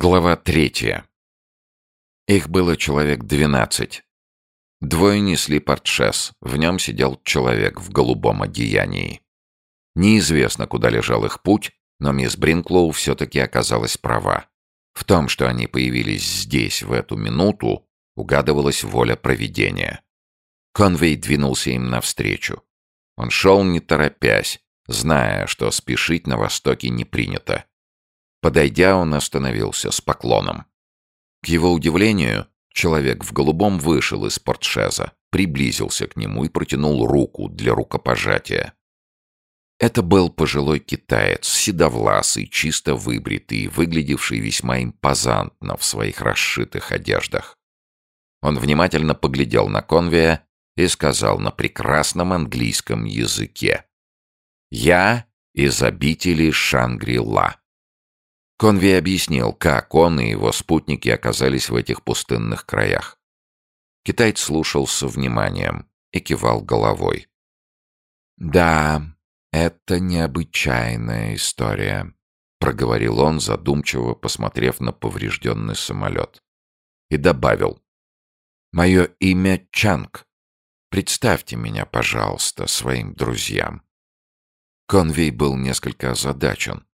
Глава третья. Их было человек двенадцать. Двое несли портшес, в нем сидел человек в голубом одеянии. Неизвестно, куда лежал их путь, но мисс Бринклоу все-таки оказалась права. В том, что они появились здесь в эту минуту, угадывалась воля провидения. Конвей двинулся им навстречу. Он шел не торопясь, зная, что спешить на востоке не принято. Подойдя, он остановился с поклоном. К его удивлению, человек в голубом вышел из портшеза, приблизился к нему и протянул руку для рукопожатия. Это был пожилой китаец, седовласый, чисто выбритый, выглядевший весьма импозантно в своих расшитых одеждах. Он внимательно поглядел на конвия и сказал на прекрасном английском языке. «Я из обители Шангри-Ла». Конви объяснил, как он и его спутники оказались в этих пустынных краях. Китаец слушал со вниманием и кивал головой. «Да, это необычайная история», — проговорил он, задумчиво посмотрев на поврежденный самолет. И добавил. «Мое имя Чанг. Представьте меня, пожалуйста, своим друзьям». Конвей был несколько озадачен.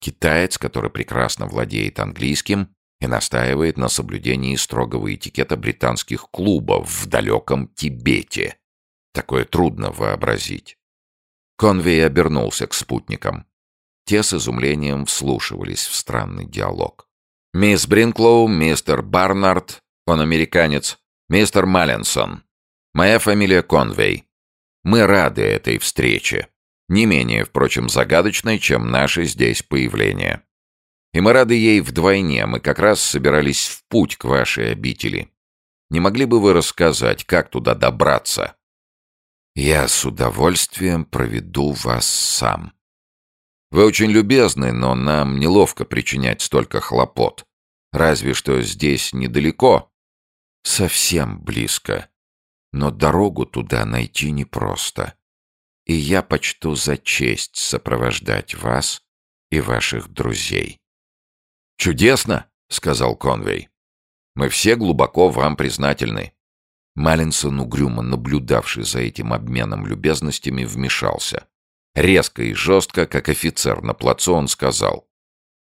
Китаец, который прекрасно владеет английским и настаивает на соблюдении строгого этикета британских клубов в далеком Тибете. Такое трудно вообразить. Конвей обернулся к спутникам. Те с изумлением вслушивались в странный диалог. «Мисс Бринклоу, мистер Барнард, он американец, мистер Маллинсон. Моя фамилия Конвей. Мы рады этой встрече не менее, впрочем, загадочной, чем наше здесь появление. И мы рады ей вдвойне, мы как раз собирались в путь к вашей обители. Не могли бы вы рассказать, как туда добраться? Я с удовольствием проведу вас сам. Вы очень любезны, но нам неловко причинять столько хлопот. Разве что здесь недалеко. Совсем близко. Но дорогу туда найти непросто и я почту за честь сопровождать вас и ваших друзей». «Чудесно!» — сказал Конвей. «Мы все глубоко вам признательны». Маллинсон, угрюмо наблюдавший за этим обменом любезностями, вмешался. Резко и жестко, как офицер на плацу, он сказал.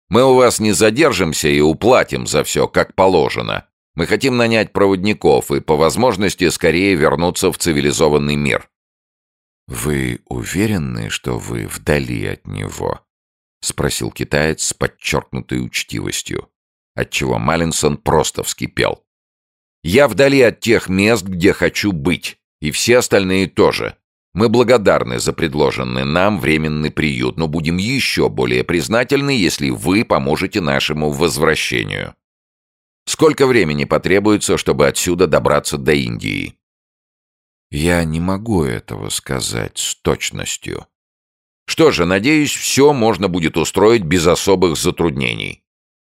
«Мы у вас не задержимся и уплатим за все, как положено. Мы хотим нанять проводников и, по возможности, скорее вернуться в цивилизованный мир. «Вы уверены, что вы вдали от него?» — спросил китаец с подчеркнутой учтивостью, отчего Маллинсон просто вскипел. «Я вдали от тех мест, где хочу быть, и все остальные тоже. Мы благодарны за предложенный нам временный приют, но будем еще более признательны, если вы поможете нашему возвращению. Сколько времени потребуется, чтобы отсюда добраться до Индии?» Я не могу этого сказать с точностью. Что же, надеюсь, все можно будет устроить без особых затруднений.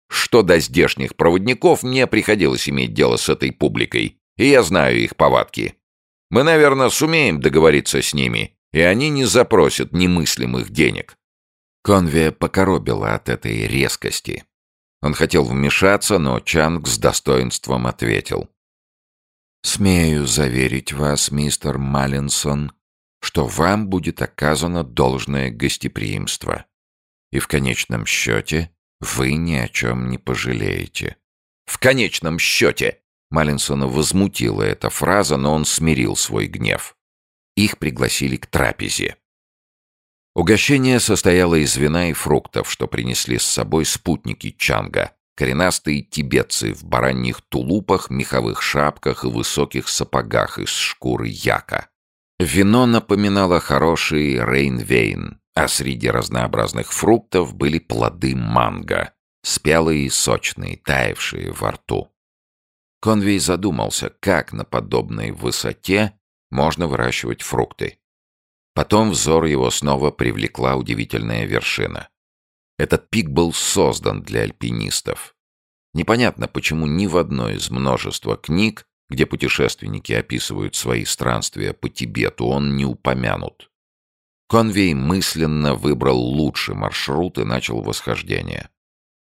Что до здешних проводников, мне приходилось иметь дело с этой публикой, и я знаю их повадки. Мы, наверное, сумеем договориться с ними, и они не запросят немыслимых денег. Конвия покоробила от этой резкости. Он хотел вмешаться, но Чанг с достоинством ответил. Смею заверить вас, мистер Маллинсон, что вам будет оказано должное гостеприимство. И в конечном счете вы ни о чем не пожалеете. В конечном счете! Маллинсона возмутила эта фраза, но он смирил свой гнев. Их пригласили к трапезе. Угощение состояло из вина и фруктов, что принесли с собой спутники Чанга, Коренастые тибетцы в бараньих тулупах, меховых шапках и высоких сапогах из шкуры яка. Вино напоминало хороший рейнвейн, а среди разнообразных фруктов были плоды манго, спелые и сочные, таявшие во рту. Конвей задумался, как на подобной высоте можно выращивать фрукты. Потом взор его снова привлекла удивительная вершина. Этот пик был создан для альпинистов. Непонятно, почему ни в одной из множества книг, где путешественники описывают свои странствия по Тибету, он не упомянут. Конвей мысленно выбрал лучший маршрут и начал восхождение.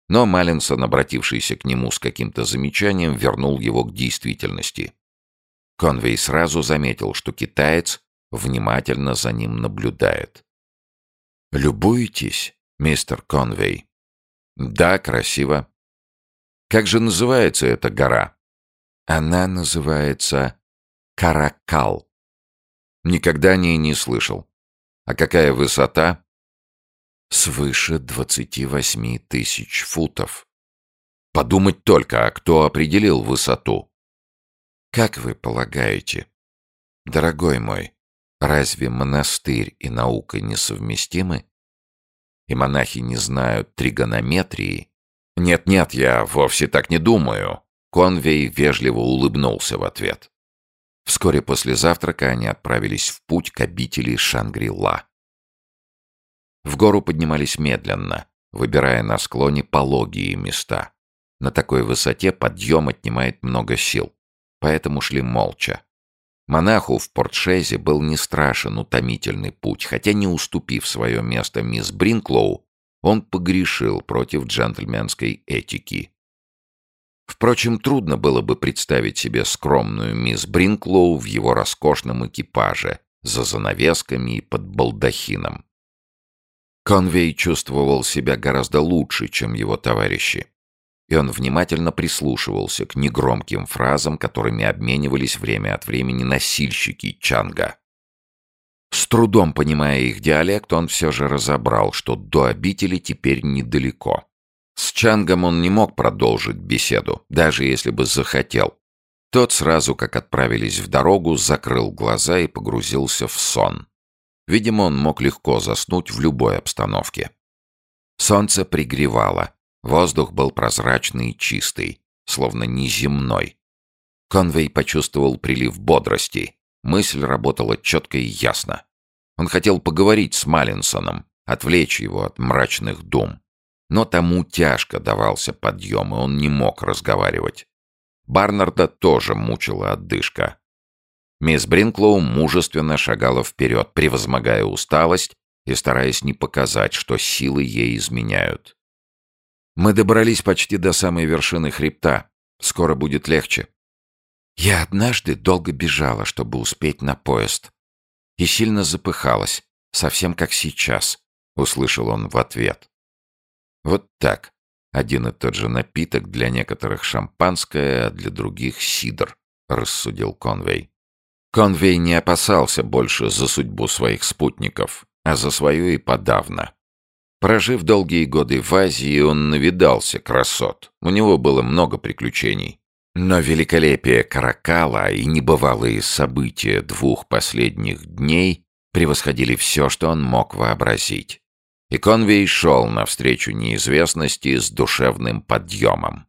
Но Маллинсон, обратившийся к нему с каким-то замечанием, вернул его к действительности. Конвей сразу заметил, что китаец внимательно за ним наблюдает. «Любуетесь, мистер Конвей?» «Да, красиво». «Как же называется эта гора?» «Она называется Каракал». «Никогда о ней не слышал. А какая высота?» «Свыше двадцати восьми тысяч футов». «Подумать только, а кто определил высоту?» Как вы полагаете? Дорогой мой, разве монастырь и наука несовместимы? И монахи не знают тригонометрии? Нет-нет, я вовсе так не думаю. Конвей вежливо улыбнулся в ответ. Вскоре после завтрака они отправились в путь к обители Шангри-Ла. В гору поднимались медленно, выбирая на склоне пологие места. На такой высоте подъем отнимает много сил поэтому шли молча. Монаху в Портшезе был не страшен утомительный путь, хотя не уступив свое место мисс Бринклоу, он погрешил против джентльменской этики. Впрочем, трудно было бы представить себе скромную мисс Бринклоу в его роскошном экипаже, за занавесками и под балдахином. Конвей чувствовал себя гораздо лучше, чем его товарищи и он внимательно прислушивался к негромким фразам, которыми обменивались время от времени носильщики Чанга. С трудом понимая их диалект, он все же разобрал, что до обители теперь недалеко. С Чангом он не мог продолжить беседу, даже если бы захотел. Тот сразу, как отправились в дорогу, закрыл глаза и погрузился в сон. Видимо, он мог легко заснуть в любой обстановке. Солнце пригревало, Воздух был прозрачный и чистый, словно неземной. Конвей почувствовал прилив бодрости. Мысль работала четко и ясно. Он хотел поговорить с Маллинсоном, отвлечь его от мрачных дум. Но тому тяжко давался подъем, и он не мог разговаривать. Барнарда тоже мучила отдышка. Мисс Бринклоу мужественно шагала вперед, превозмогая усталость и стараясь не показать, что силы ей изменяют. Мы добрались почти до самой вершины хребта. Скоро будет легче. Я однажды долго бежала, чтобы успеть на поезд. И сильно запыхалась, совсем как сейчас, услышал он в ответ. Вот так. Один и тот же напиток для некоторых шампанское, а для других сидр, рассудил Конвей. Конвей не опасался больше за судьбу своих спутников, а за свою и подавно. Прожив долгие годы в Азии, он навидался красот. У него было много приключений. Но великолепие Каракала и небывалые события двух последних дней превосходили все, что он мог вообразить. И Конвей шел навстречу неизвестности с душевным подъемом.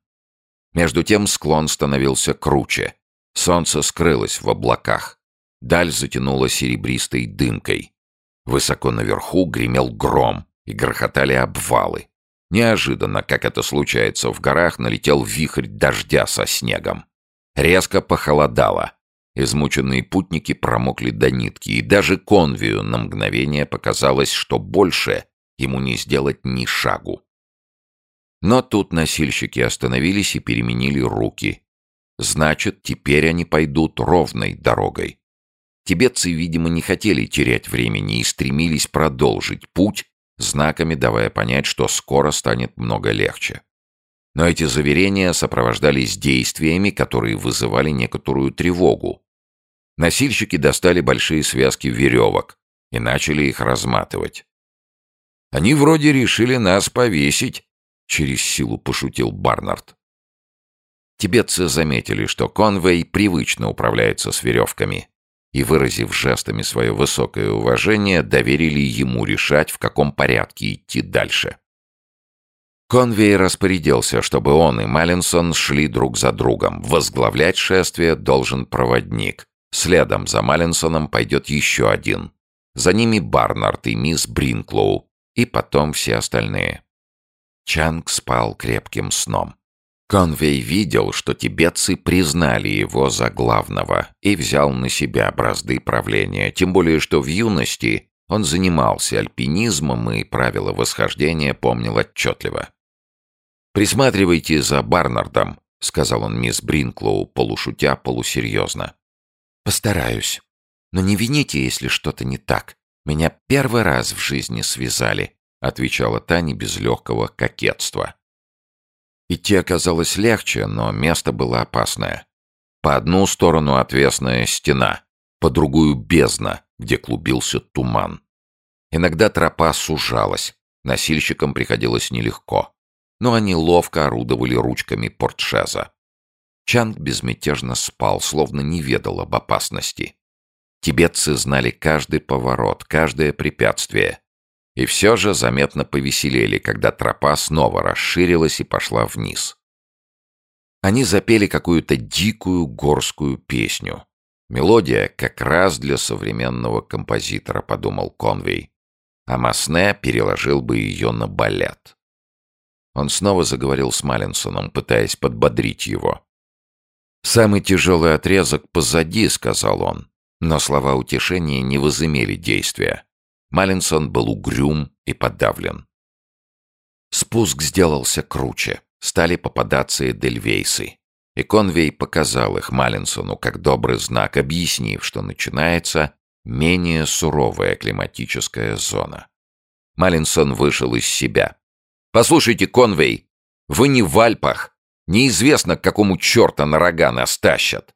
Между тем склон становился круче. Солнце скрылось в облаках. Даль затянула серебристой дымкой. Высоко наверху гремел гром, и грохотали обвалы. Неожиданно, как это случается в горах, налетел вихрь дождя со снегом. Резко похолодало. Измученные путники промокли до нитки, и даже конвию на мгновение показалось, что больше ему не сделать ни шагу. Но тут носильщики остановились и переменили руки. Значит, теперь они пойдут ровной дорогой. Тибетцы, видимо, не хотели терять времени и стремились продолжить путь, знаками давая понять, что скоро станет много легче. Но эти заверения сопровождались действиями, которые вызывали некоторую тревогу. Носильщики достали большие связки веревок и начали их разматывать. «Они вроде решили нас повесить», — через силу пошутил Барнард. Тибетцы заметили, что Конвей привычно управляется с веревками, и, выразив жестами свое высокое уважение, доверили ему решать, в каком порядке идти дальше. Конвей распорядился, чтобы он и Маллинсон шли друг за другом. Возглавлять шествие должен проводник. Следом за Маллинсоном пойдет еще один. За ними Барнард и мисс Бринклоу, и потом все остальные. Чанг спал крепким сном. Конвей видел, что тибетцы признали его за главного и взял на себя бразды правления, тем более что в юности он занимался альпинизмом и правила восхождения помнил отчетливо. «Присматривайте за Барнардом», — сказал он мисс Бринклоу, полушутя, полусерьезно. «Постараюсь. Но не вините, если что-то не так. Меня первый раз в жизни связали», — отвечала Таня без легкого кокетства. Идти оказалось легче, но место было опасное. По одну сторону отвесная стена, по другую бездна, где клубился туман. Иногда тропа сужалась, носильщикам приходилось нелегко. Но они ловко орудовали ручками портшеза. Чанг безмятежно спал, словно не ведал об опасности. Тибетцы знали каждый поворот, каждое препятствие. И все же заметно повеселели, когда тропа снова расширилась и пошла вниз. Они запели какую-то дикую горскую песню. Мелодия как раз для современного композитора, подумал Конвей. А Масне переложил бы ее на балет. Он снова заговорил с Маллинсоном, пытаясь подбодрить его. «Самый тяжелый отрезок позади», — сказал он. Но слова утешения не возымели действия. Маллинсон был угрюм и подавлен. Спуск сделался круче стали попадаться эдельвейсы. И Конвей показал их Маллинсону как добрый знак, объяснив, что начинается менее суровая климатическая зона. Маллинсон вышел из себя. «Послушайте, Конвей, вы не в Альпах. Неизвестно, к какому черта на рога нас тащат.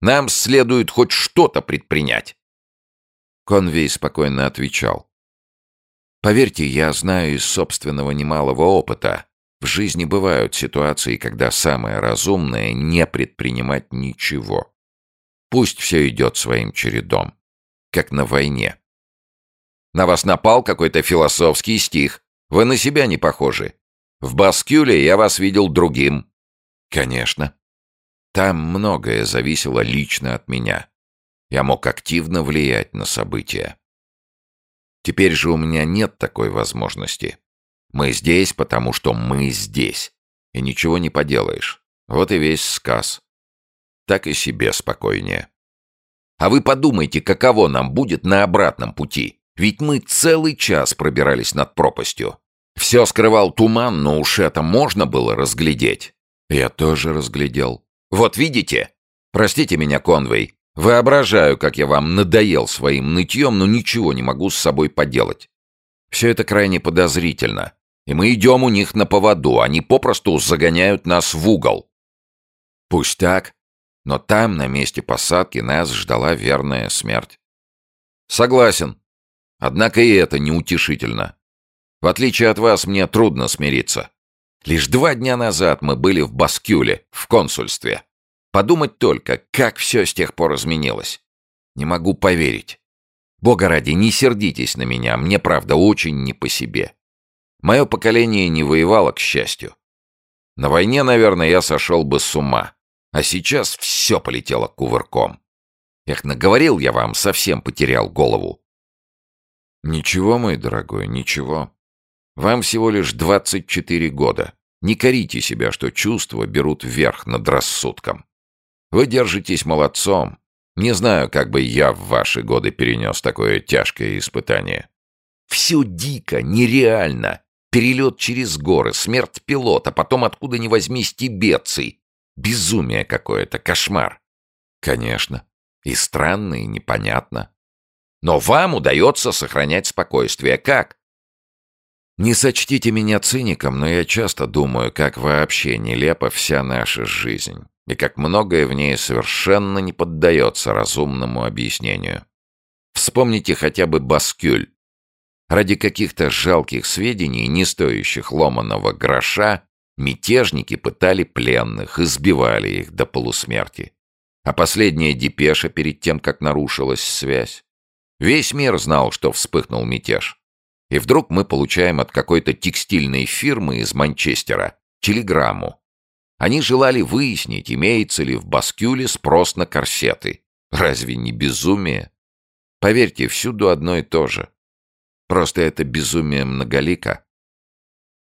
Нам следует хоть что-то предпринять». Конвей спокойно отвечал. «Поверьте, я знаю из собственного немалого опыта, в жизни бывают ситуации, когда самое разумное — не предпринимать ничего. Пусть все идет своим чередом, как на войне. На вас напал какой-то философский стих. Вы на себя не похожи. В Баскюле я вас видел другим. Конечно. Там многое зависело лично от меня. Я мог активно влиять на события. Теперь же у меня нет такой возможности. Мы здесь, потому что мы здесь. И ничего не поделаешь. Вот и весь сказ. Так и себе спокойнее. А вы подумайте, каково нам будет на обратном пути. Ведь мы целый час пробирались над пропастью. Все скрывал туман, но уж это можно было разглядеть. Я тоже разглядел. Вот видите? Простите меня, Конвей. Воображаю, как я вам надоел своим нытьем, но ничего не могу с собой поделать. Все это крайне подозрительно. И мы идем у них на поводу, они попросту загоняют нас в угол. Пусть так, но там, на месте посадки, нас ждала верная смерть. Согласен. Однако и это неутешительно. В отличие от вас, мне трудно смириться. Лишь два дня назад мы были в Баскюле, в консульстве. Подумать только, как все с тех пор изменилось. Не могу поверить. Бога ради, не сердитесь на меня, мне, правда, очень не по себе. Мое поколение не воевало, к счастью. На войне, наверное, я сошел бы с ума. А сейчас все полетело кувырком. Эх, наговорил я вам, совсем потерял голову. Ничего, мой дорогой, ничего. Вам всего лишь 24 года. Не корите себя, что чувства берут верх над рассудком. Вы держитесь молодцом. Не знаю, как бы я в ваши годы перенес такое тяжкое испытание. Все дико, нереально. Перелет через горы, смерть пилота, потом откуда ни возьмись тибетцы. Безумие какое-то, кошмар. Конечно. И странно, и непонятно. Но вам удается сохранять спокойствие. Как? Не сочтите меня циником, но я часто думаю, как вообще нелепа вся наша жизнь, и как многое в ней совершенно не поддается разумному объяснению. Вспомните хотя бы Баскюль. Ради каких-то жалких сведений, не стоящих ломаного гроша, мятежники пытали пленных, избивали их до полусмерти. А последняя депеша перед тем, как нарушилась связь. Весь мир знал, что вспыхнул мятеж. И вдруг мы получаем от какой-то текстильной фирмы из Манчестера телеграмму. Они желали выяснить, имеется ли в Баскюле спрос на корсеты. Разве не безумие? Поверьте, всюду одно и то же. Просто это безумие многолика.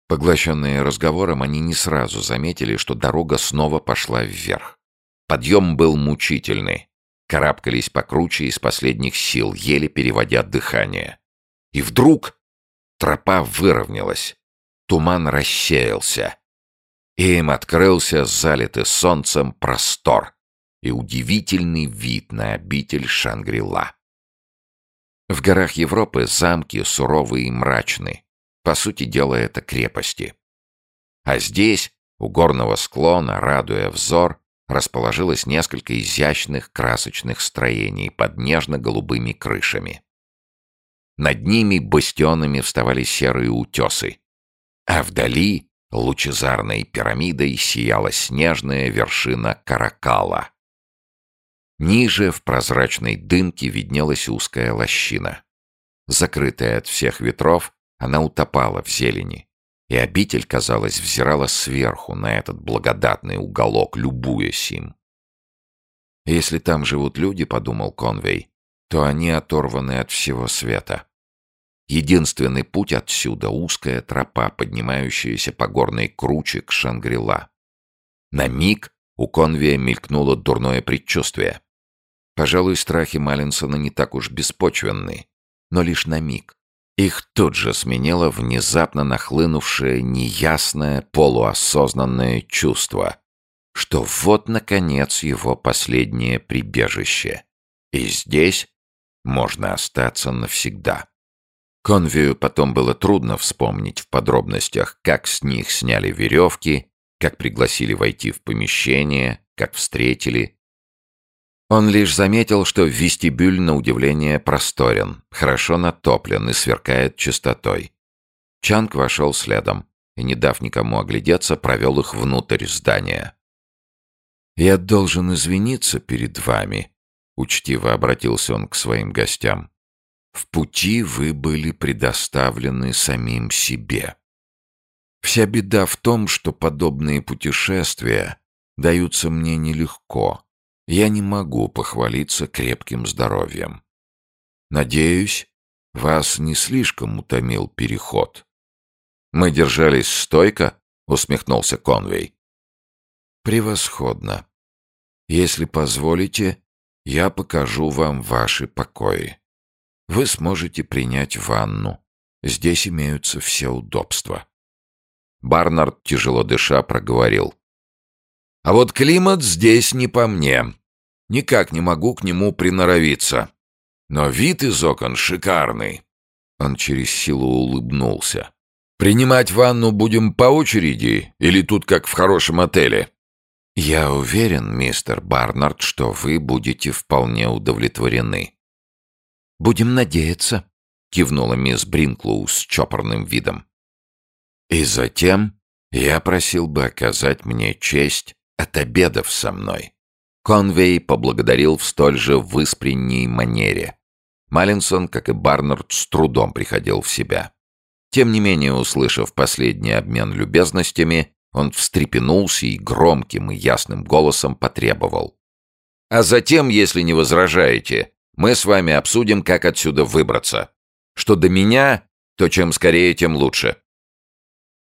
Поглощенные разговором, они не сразу заметили, что дорога снова пошла вверх. Подъем был мучительный. Карабкались покруче из последних сил, еле переводя дыхание. И вдруг тропа выровнялась. Туман рассеялся. Им открылся залитый солнцем простор и удивительный вид на обитель Шангрила. В горах Европы замки суровые и мрачны. По сути дела, это крепости. А здесь, у горного склона, радуя взор, расположилось несколько изящных красочных строений под нежно-голубыми крышами. Над ними бастионами вставали серые утесы, а вдали лучезарной пирамидой сияла снежная вершина Каракала. Ниже в прозрачной дымке виднелась узкая лощина. Закрытая от всех ветров, она утопала в зелени, и обитель, казалось, взирала сверху на этот благодатный уголок, любуясь им. «Если там живут люди, — подумал Конвей, — то они оторваны от всего света. Единственный путь отсюда — узкая тропа, поднимающаяся по горной круче к Шангрила. На миг у Конвия мелькнуло дурное предчувствие. Пожалуй, страхи Маллинсона не так уж беспочвенны, но лишь на миг. Их тут же сменило внезапно нахлынувшее неясное полуосознанное чувство, что вот, наконец, его последнее прибежище. И здесь можно остаться навсегда. Конвию потом было трудно вспомнить в подробностях, как с них сняли веревки, как пригласили войти в помещение, как встретили, он лишь заметил, что вестибюль на удивление просторен, хорошо натоплен и сверкает чистотой. Чанг вошел следом и, не дав никому оглядеться, провел их внутрь здания. «Я должен извиниться перед вами», — учтиво обратился он к своим гостям. «В пути вы были предоставлены самим себе. Вся беда в том, что подобные путешествия даются мне нелегко» я не могу похвалиться крепким здоровьем. Надеюсь, вас не слишком утомил переход. Мы держались стойко, усмехнулся Конвей. Превосходно. Если позволите, я покажу вам ваши покои. Вы сможете принять ванну. Здесь имеются все удобства. Барнард, тяжело дыша, проговорил. А вот климат здесь не по мне. Никак не могу к нему приноровиться. Но вид из окон шикарный. Он через силу улыбнулся. «Принимать ванну будем по очереди или тут как в хорошем отеле?» «Я уверен, мистер Барнард, что вы будете вполне удовлетворены». «Будем надеяться», — кивнула мисс Бринклоу с чопорным видом. «И затем я просил бы оказать мне честь от обедов со мной». Конвей поблагодарил в столь же выспренней манере. Маллинсон, как и Барнард, с трудом приходил в себя. Тем не менее, услышав последний обмен любезностями, он встрепенулся и громким и ясным голосом потребовал. «А затем, если не возражаете, мы с вами обсудим, как отсюда выбраться. Что до меня, то чем скорее, тем лучше».